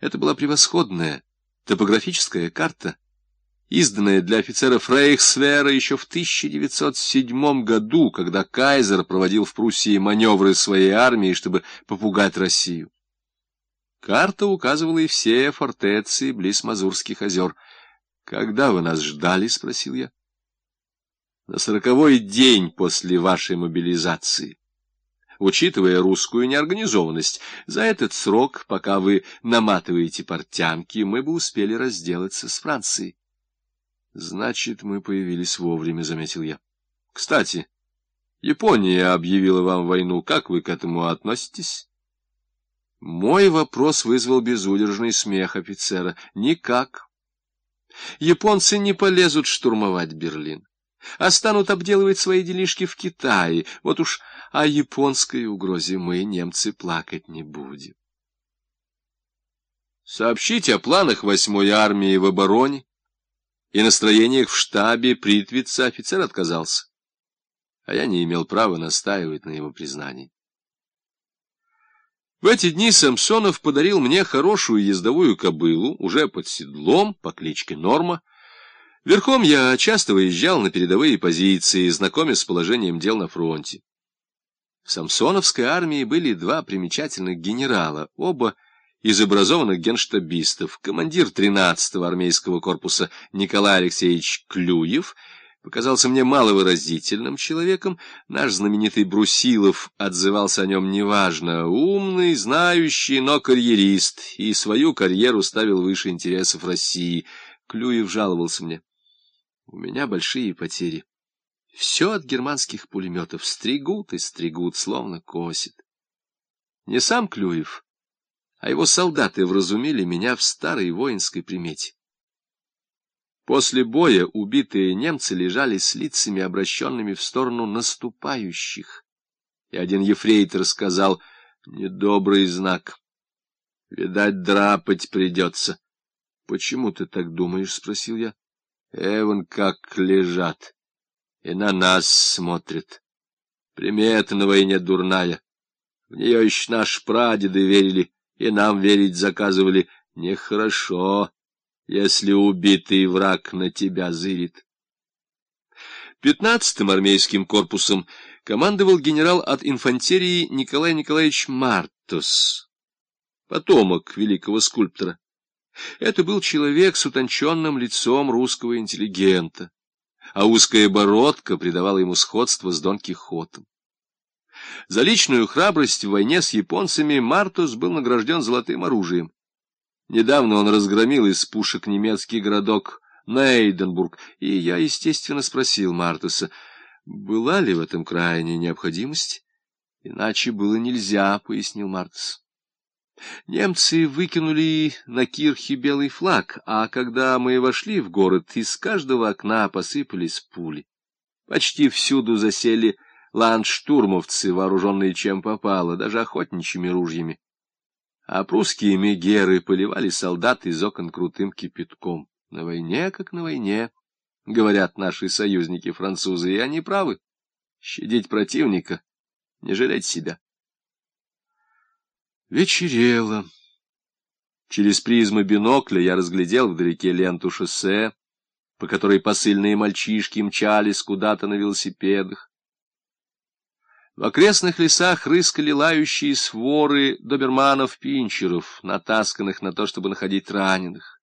Это была превосходная топографическая карта, изданная для офицеров Рейхсвера еще в 1907 году, когда кайзер проводил в Пруссии маневры своей армии, чтобы попугать Россию. Карта указывала и все фортеции близ Мазурских озер. «Когда вы нас ждали?» — спросил я. «На сороковой день после вашей мобилизации» учитывая русскую неорганизованность. За этот срок, пока вы наматываете портянки, мы бы успели разделаться с Францией. Значит, мы появились вовремя, — заметил я. Кстати, Япония объявила вам войну. Как вы к этому относитесь? Мой вопрос вызвал безудержный смех офицера. Никак. Японцы не полезут штурмовать Берлин, а станут обделывать свои делишки в Китае. Вот уж о японской угрозе мы, немцы, плакать не будем. Сообщить о планах восьмой армии в обороне и настроениях в штабе Притвица офицер отказался, а я не имел права настаивать на его признании. В эти дни Самсонов подарил мне хорошую ездовую кобылу, уже под седлом, по кличке Норма. Верхом я часто выезжал на передовые позиции, знакомясь с положением дел на фронте. В Самсоновской армии были два примечательных генерала, оба из образованных генштабистов. Командир 13-го армейского корпуса Николай Алексеевич Клюев показался мне маловыразительным человеком. Наш знаменитый Брусилов отзывался о нем неважно. Умный, знающий, но карьерист, и свою карьеру ставил выше интересов России. Клюев жаловался мне. У меня большие потери. Все от германских пулеметов стригут и стригут, словно косит. Не сам Клюев, а его солдаты вразумили меня в старой воинской примете. После боя убитые немцы лежали с лицами, обращенными в сторону наступающих. И один ефрейтор сказал, недобрый знак. Видать, драпать придется. — Почему ты так думаешь? — спросил я. — Эван как лежат и на нас смотрит. Примета на войне дурная. В нее еще наши прадеды верили, и нам верить заказывали. Нехорошо, если убитый враг на тебя зырит. Пятнадцатым армейским корпусом командовал генерал от инфантерии Николай Николаевич Мартус, потомок великого скульптора. Это был человек с утонченным лицом русского интеллигента а узкая бородка придавала ему сходство с Дон Кихотом. За личную храбрость в войне с японцами Мартус был награжден золотым оружием. Недавно он разгромил из пушек немецкий городок Нейденбург, и я, естественно, спросил Мартуса, была ли в этом крайняя необходимость? Иначе было нельзя, — пояснил Мартус. Немцы выкинули на кирхе белый флаг, а когда мы вошли в город, из каждого окна посыпались пули. Почти всюду засели ландштурмовцы, вооруженные чем попало, даже охотничьими ружьями. А прусские мегеры поливали солдат из окон крутым кипятком. На войне, как на войне, говорят наши союзники-французы, и они правы. Щадить противника, не жалеть себя. Вечерело. Через призму бинокля я разглядел вдалеке ленту шоссе, по которой посыльные мальчишки мчались куда-то на велосипедах. В окрестных лесах рыскали лающие своры доберманов-пинчеров, натасканных на то, чтобы находить раненых.